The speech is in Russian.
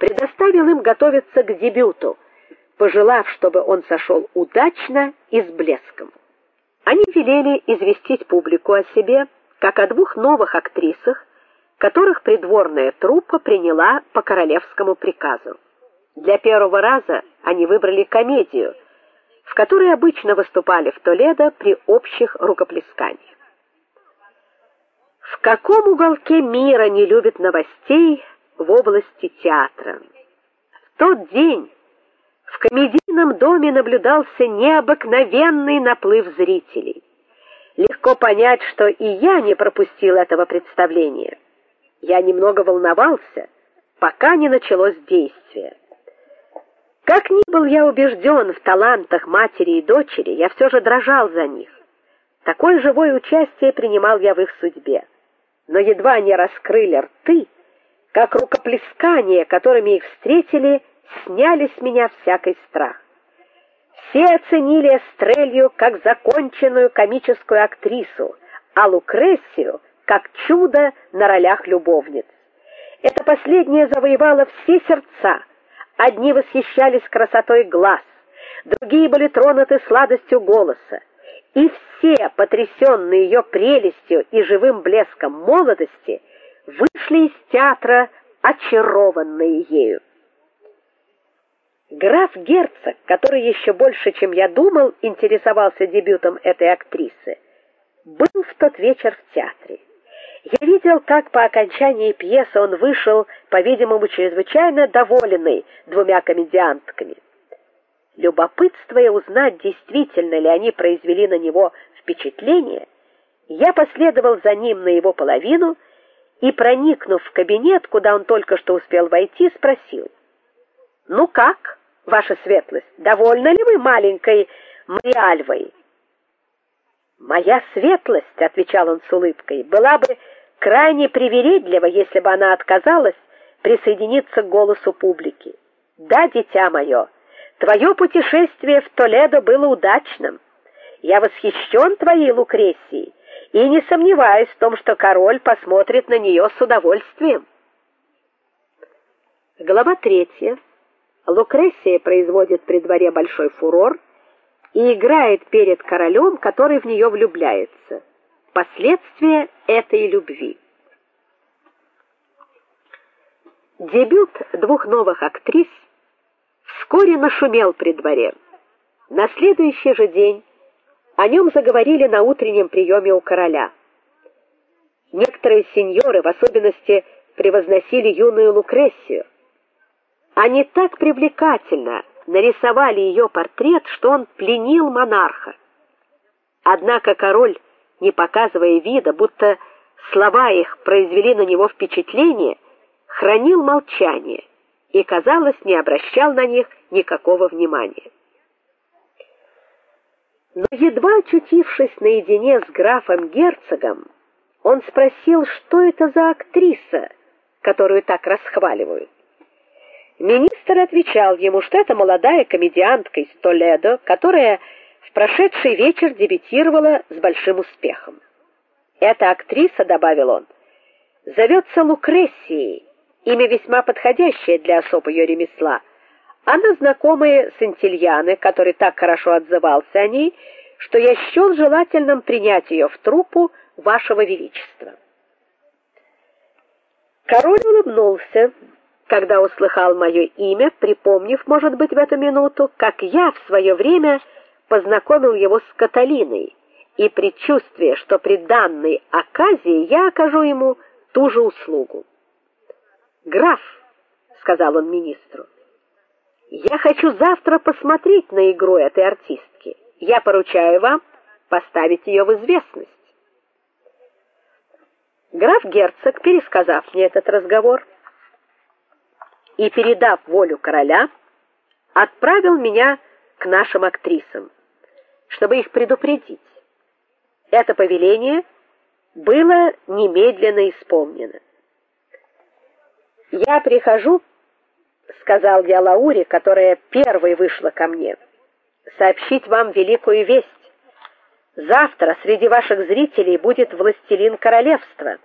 предоставил им готовиться к дебюту, пожелав, чтобы он сошел удачно и с блеском. Они велели известить публику о себе, как о двух новых актрисах, которых придворная труппа приняла по королевскому приказу. Для первого раза они выбрали комедию, в которой обычно выступали в Толедо при общих рукоплесканиях. В каком уголке мира не любят новостей в области театра? В тот день в комедийном доме наблюдался необыкновенный наплыв зрителей. Легко понять, что и я не пропустил этого представления. Я немного волновался, пока не началось действие. Как ни был я убежден в талантах матери и дочери, я все же дрожал за них. Такое живое участие принимал я в их судьбе. Но едва они раскрыли рты, как рукоплескания, которыми их встретили, сняли с меня всякий страх. Все оценили Эстрелью как законченную комическую актрису, а Лукрецию как чудо на ролях любовниц. Это последнее завоевало все сердца. Одни восхищались красотой глаз, другие были тронуты сладостью голоса, и все, потрясенные ее прелестью и живым блеском молодости, вышли из театра очарованные ею. Граф Герцог, который еще больше, чем я думал, интересовался дебютом этой актрисы, был в тот вечер в театре. Я видел, как по окончании пьесы он вышел, по-видимому, чрезвычайно довольный двумя комедиантками. Любопытствуя узнать, действительно ли они произвели на него впечатление, я последовал за ним на его половину и, проникнув в кабинет, куда он только что успел войти, спросил: "Ну как?" ваша светлость, довольны ли вы маленькой Мариальвой? Моя светлость, отвечал он с улыбкой, была бы крайне привередлива, если бы она отказалась присоединиться к голосу публики. Да, дитя мое, твое путешествие в Толедо было удачным. Я восхищен твоей Лукрецией и не сомневаюсь в том, что король посмотрит на нее с удовольствием. Глава третья. Лукреция производит при дворе большой фурор и играет перед королем, который в нее влюбляется. Последствия этой любви. Дебют двух новых актрис вскоре нашумел при дворе. На следующий же день о нем заговорили на утреннем приеме у короля. Некоторые сеньоры, в особенности, превозносили юную Лукрецию. Они так привлекательно нарисовали ее портрет, что он пленил монарха. Однако король, не показывая вида, будто слова их произвели на него впечатление, хранил молчание и, казалось, не обращал на них никакого внимания. Но едва очутившись наедине с графом-герцогом, он спросил, что это за актриса, которую так расхваливают. Министр отвечал ему, что это молодая комедиантка из Толедо, которая в прошедший вечер дебютировала с большим успехом. Эта актриса, добавил он, зовется Лукрецией, имя весьма подходящее для особого ее ремесла. Она знакомая с Интильяны, который так хорошо отзывался о ней, что я счел желательным принять ее в труппу вашего величества. Король улыбнулся когда услыхал мое имя, припомнив, может быть, в эту минуту, как я в свое время познакомил его с Каталиной, и предчувствие, что при данной оказии я окажу ему ту же услугу. "Граф", сказал он министру. "Я хочу завтра посмотреть на игру этой артистки. Я поручаю вам поставить ее в известность". Граф Герцог, пересказав мне этот разговор, и, передав волю короля, отправил меня к нашим актрисам, чтобы их предупредить. Это повеление было немедленно исполнено. Я прихожу, сказал я Лауре, которая первой вышла ко мне, сообщить вам великую весть. Завтра среди ваших зрителей будет властелин королевства.